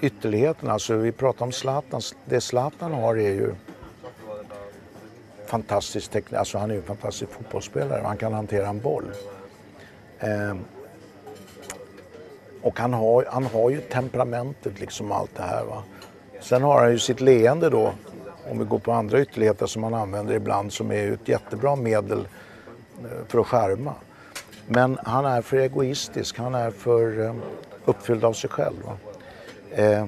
S3: ytterligheterna. Alltså vi pratar om Zlatan. Det Zlatan har är ju fantastisk teknik. Alltså han är ju en fantastisk fotbollsspelare. Han kan hantera en boll. Eh, och han har, han har ju temperamentet liksom allt det här. Va? Sen har han ju sitt leende då om vi går på andra ytterligheter som man använder ibland som är ju ett jättebra medel eh, för att skärma. Men han är för egoistisk, han är för eh, uppfylld av sig själv. va. Eh,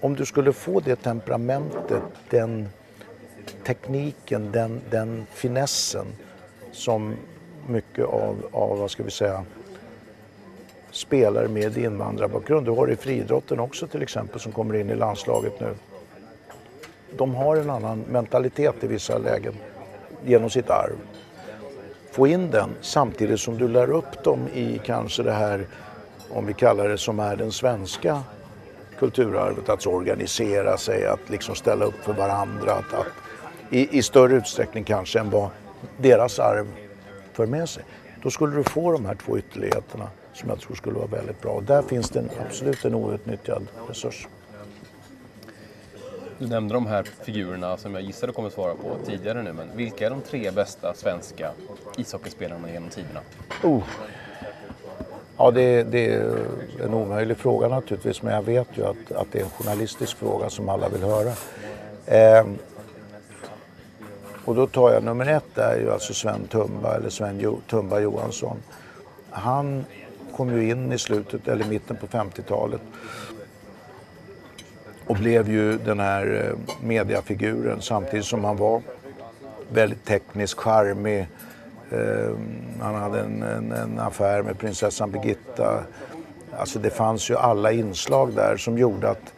S3: om du skulle få det temperamentet, den tekniken, den, den finessen som mycket av, av, vad ska vi säga, spelare med invandrarbakgrund. Du har det i friidrotten också till exempel som kommer in i landslaget nu de har en annan mentalitet i vissa lägen genom sitt arv. Få in den samtidigt som du lär upp dem i kanske det här, om vi kallar det som är den svenska kulturarvet, att organisera sig, att liksom ställa upp för varandra. Att, att i, I större utsträckning kanske än vad deras arv för med sig. Då skulle du få de här två ytterligheterna som jag tror skulle vara väldigt bra. Och där finns det en, absolut en outnyttjad resurs.
S4: Du nämnde de här figurerna som jag gissar du kommer svara på tidigare nu, men vilka är de tre bästa svenska ishockeyspelarna genom tiderna?
S3: Oh. Ja, det, det, är en omöjlig fråga naturligtvis, men jag vet ju att, att det är en journalistisk fråga som alla vill höra. Eh, och då tar jag nummer ett, det är ju alltså Sven Tumba, eller Sven jo, Tumba Johansson. Han kom ju in i slutet, eller mitten på 50-talet och blev ju den här eh, mediafiguren samtidigt som han var väldigt teknisk, charmig. Ehm, han hade en, en, en, affär med prinsessan Birgitta. Alltså det fanns ju alla inslag där som gjorde att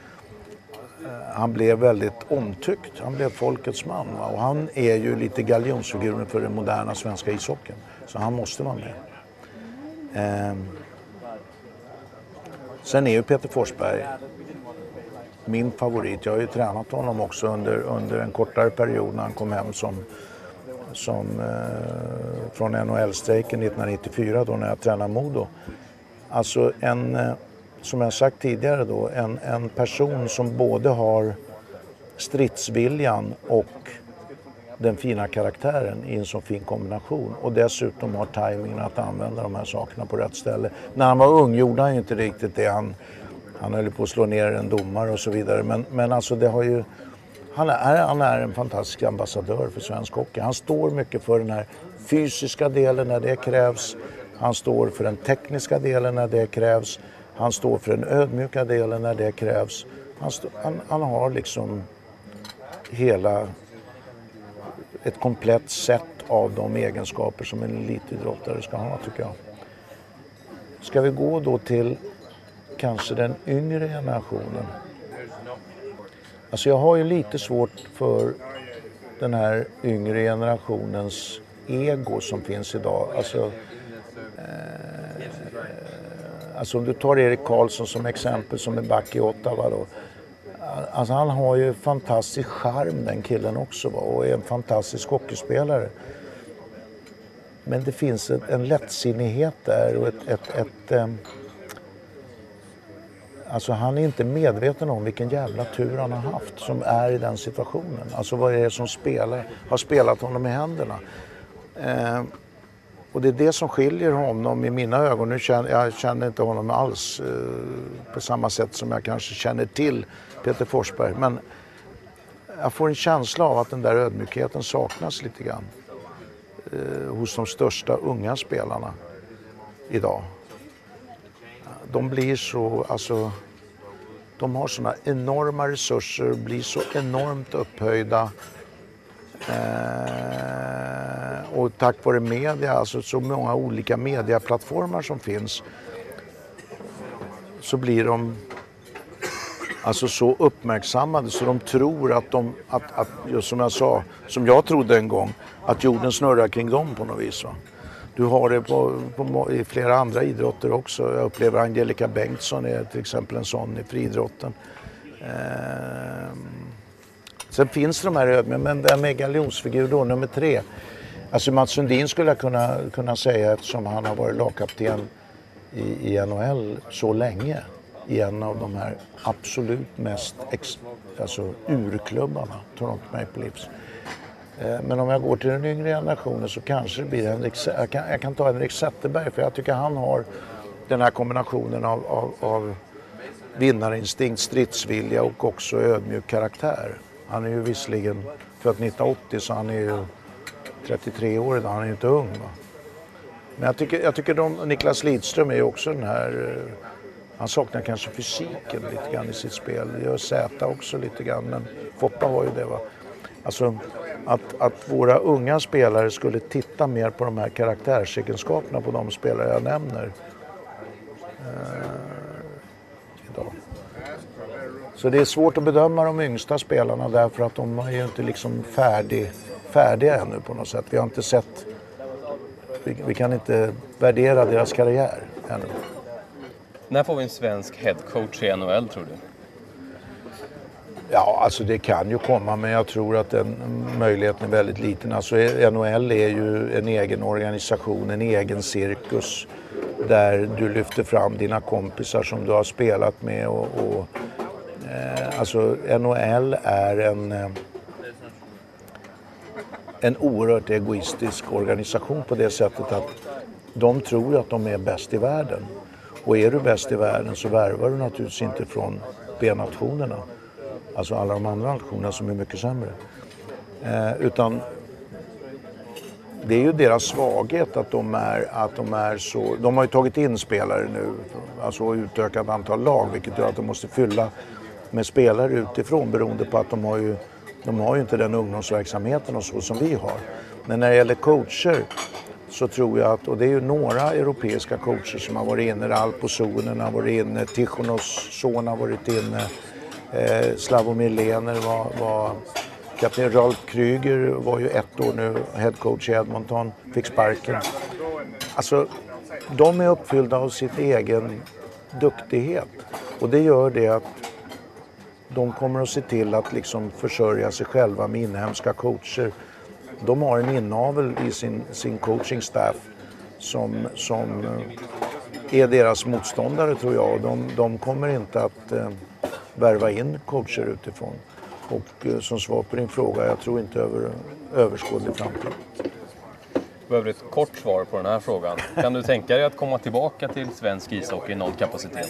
S3: eh, han blev väldigt omtyckt. Han blev folkets man. Va? Och han är ju lite galjonsfiguren för den moderna svenska ishockeyn. Så han måste vara med. Eh, sen är ju Peter Forsberg min favorit. Jag har ju tränat honom också under, under en kortare period när han kom hem som, som, eh, från NHL-strejken 1994 då när jag tränade Modo. Alltså en, eh, som jag sagt tidigare då, en, en person som både har stridsviljan och den fina karaktären i en så fin kombination och dessutom har tajmingen att använda de här sakerna på rätt ställe. När han var ung gjorde han ju inte riktigt det han han höll på att slå ner en domare och så vidare. Men, men alltså det har ju... Han är, han är en fantastisk ambassadör för svensk hockey. Han står mycket för den här fysiska delen när det krävs. Han står för den tekniska delen när det krävs. Han står för den ödmjuka delen när det krävs. Han, stå, han, han har liksom hela ett komplett sätt av de egenskaper som en elitidrottare ska ha, tycker jag. Ska vi gå då till kanske den yngre generationen. Alltså jag har ju lite svårt för den här yngre generationens ego som finns idag. Alltså, eh, alltså om du tar Erik Karlsson som exempel som är back i Ottawa då. Alltså han har ju fantastisk charm den killen också va? och är en fantastisk hockeyspelare. Men det finns en, en lättsinnighet där och ett, ett, ett, ett eh, Alltså han är inte medveten om vilken jävla tur han har haft som är i den situationen. Alltså vad är det som spelar, har spelat honom i händerna. Eh, och det är det som skiljer honom i mina ögon. Nu känner, jag känner inte honom alls eh, på samma sätt som jag kanske känner till Peter Forsberg. Men jag får en känsla av att den där ödmjukheten saknas lite grann eh, hos de största unga spelarna idag de blir så, alltså, de har såna enorma resurser, blir så enormt upphöjda. Eh, och tack vare media, alltså så många olika mediaplattformar som finns, så blir de alltså så uppmärksammade så de tror att de, att, att, just som jag sa, som jag trodde en gång, att jorden snurrar kring dem på något vis. Va? Du har det på, på, i flera andra idrotter också. Jag upplever Angelica Bengtsson är till exempel en sån i friidrotten. Eh, sen finns de här ödmjuka, men det med galjonsfigur då, nummer tre. Alltså Mats Sundin skulle jag kunna, kunna säga eftersom han har varit lagkapten i, i NHL så länge i en av de här absolut mest ex, alltså urklubbarna, Toronto Maple Leafs. Eh, men om jag går till den yngre generationen så kanske det blir Henrik, jag kan, jag kan ta Henrik Zetterberg för jag tycker han har den här kombinationen av, av, av vinnarinstinkt, stridsvilja och också ödmjuk karaktär. Han är ju visserligen född 1980 så han är ju 33 år idag, han är ju inte ung. Va? Men jag tycker, jag tycker de, Niklas Lidström är ju också den här, eh, han saknar kanske fysiken lite grann i sitt spel. Det gör Zäta också lite grann men Foppa har ju det. Va? Alltså, att, att våra unga spelare skulle titta mer på de här karaktärsegenskaperna på de spelare jag nämner eh, idag. Så det är svårt att bedöma de yngsta spelarna därför att de är ju inte liksom färdig, färdiga ännu på något sätt. Vi har inte sett, vi, vi kan inte värdera deras karriär ännu.
S4: När får vi en svensk headcoach i NHL tror du?
S3: Ja, alltså det kan ju komma men jag tror att den möjligheten är väldigt liten. Alltså NHL är ju en egen organisation, en egen cirkus där du lyfter fram dina kompisar som du har spelat med och, och eh, alltså NHL är en eh, en oerhört egoistisk organisation på det sättet att de tror att de är bäst i världen. Och är du bäst i världen så värvar du naturligtvis inte från B-nationerna. Alltså alla de andra nationerna som är mycket sämre. Eh, utan det är ju deras svaghet att de är, att de är så... De har ju tagit in spelare nu, alltså utökat antal lag vilket gör att de måste fylla med spelare utifrån beroende på att de har ju, de har ju inte den ungdomsverksamheten och så som vi har. Men när det gäller coacher så tror jag att, och det är ju några europeiska coacher som har varit inne, Alpo har varit inne, Tichonos son har varit inne, eh, Slavomir Lener var, var kapten Ralf Kryger var ju ett år nu headcoach i Edmonton, fick sparken. Alltså, de är uppfyllda av sin egen duktighet och det gör det att de kommer att se till att liksom försörja sig själva med inhemska coacher de har en inavel i sin, sin coaching staff som, som eh, är deras motståndare tror jag. De, de kommer inte att eh, värva in coacher utifrån. Och eh, som svar på din fråga, jag tror inte över överskådlig framtid.
S4: Jag behöver ett kort svar på den här frågan. Kan du tänka dig att komma tillbaka till svensk ishockey i någon kapacitet?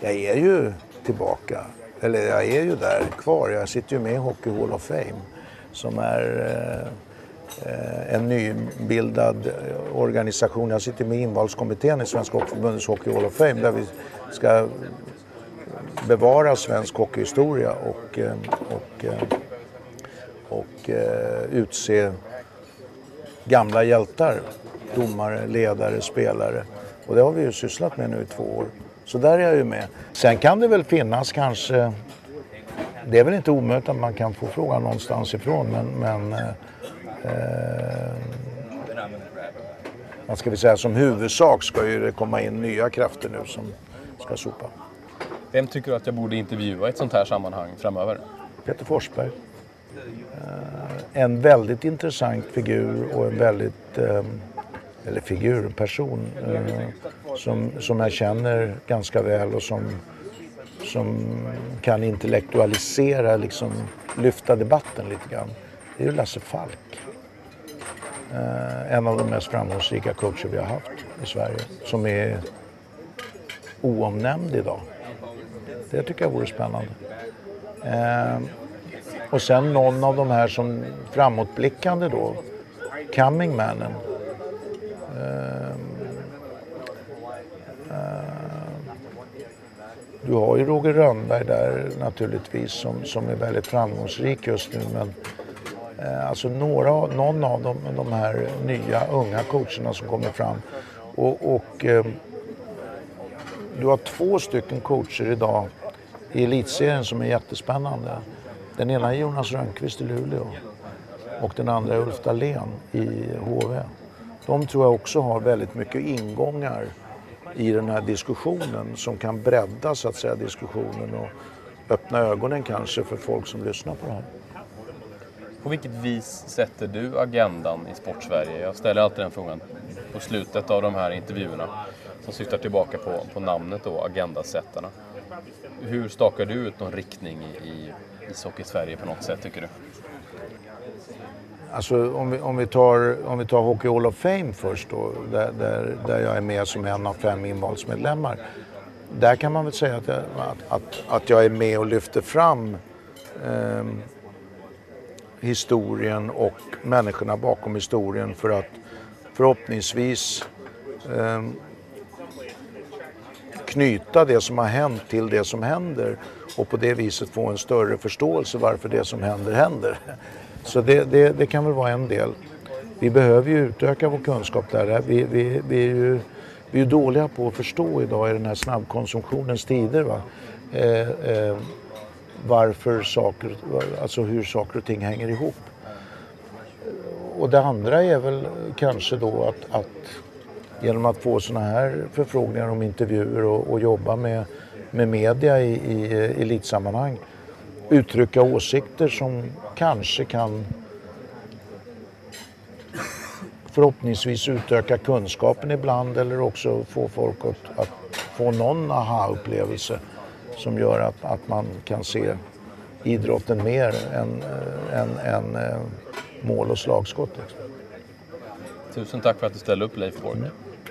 S3: Jag är ju tillbaka. Eller jag är ju där kvar. Jag sitter ju med i Hockey Hall of Fame som är eh, en nybildad organisation. Jag sitter med invalskommittén i Svenska Hockeyförbundets Hockey Hall of Fame där vi ska bevara svensk hockeyhistoria och, eh, och, eh, och, och utse gamla hjältar. Domare, ledare, spelare. Och det har vi ju sysslat med nu i två år. Så där är jag ju med. Sen kan det väl finnas kanske det är väl inte omöjligt att man kan få frågan någonstans ifrån men, men eh, eh, vad ska vi säga, som huvudsak ska ju det komma in nya krafter nu som ska sopa.
S4: Vem tycker du att jag borde intervjua i ett sånt här sammanhang framöver?
S3: Peter Forsberg. Eh, en väldigt intressant figur och en väldigt, eh, eller figur, en person eh, som, som jag känner ganska väl och som som kan intellektualisera, liksom lyfta debatten lite grann. Det är ju Lasse Falk. Eh, en av de mest framgångsrika coacher vi har haft i Sverige. Som är oomnämnd idag. Det tycker jag vore spännande. Eh, och sen någon av de här som framåtblickande då. Cummingmannen. Eh, ehm, Du har ju Roger Rönnberg där naturligtvis som, som är väldigt framgångsrik just nu. Men eh, alltså några, någon av dem, de här nya unga coacherna som kommer fram. Och, och eh, du har två stycken coacher idag i elitserien som är jättespännande. Den ena är Jonas Rönnqvist i Luleå och den andra är Ulf Dahlén i HV. De tror jag också har väldigt mycket ingångar i den här diskussionen som kan bredda så att säga diskussionen och öppna ögonen kanske för folk som lyssnar på det här.
S4: På vilket vis sätter du agendan i Sportsverige? Jag ställer alltid den frågan på slutet av de här intervjuerna som syftar tillbaka på, på namnet då, Agendasättarna. Hur stakar du ut någon riktning i, ishockey Sverige på något sätt tycker du?
S3: Alltså om vi, om vi, tar, om vi tar Hockey Hall of Fame först då, där, där, där jag är med som en av fem invalsmedlemmar. Där kan man väl säga att jag, att, att, att jag är med och lyfter fram eh, historien och människorna bakom historien för att förhoppningsvis eh, knyta det som har hänt till det som händer och på det viset få en större förståelse varför det som händer händer. Så det, det, det, kan väl vara en del. Vi behöver ju utöka vår kunskap där. Vi, vi, vi, är, ju, vi är dåliga på att förstå idag i den här snabbkonsumtionens tider. Va? Eh, eh, varför saker, alltså hur saker och ting hänger ihop. Och det andra är väl kanske då att, att genom att få sådana här förfrågningar om intervjuer och, och jobba med, med media i, i elitsammanhang uttrycka åsikter som kanske kan förhoppningsvis utöka kunskapen ibland eller också få folk att, att få någon aha-upplevelse som gör att, att man kan se idrotten mer än, än, än eh, mål och slagskott.
S4: Tusen tack för att du ställde upp Leif Borg. Mm.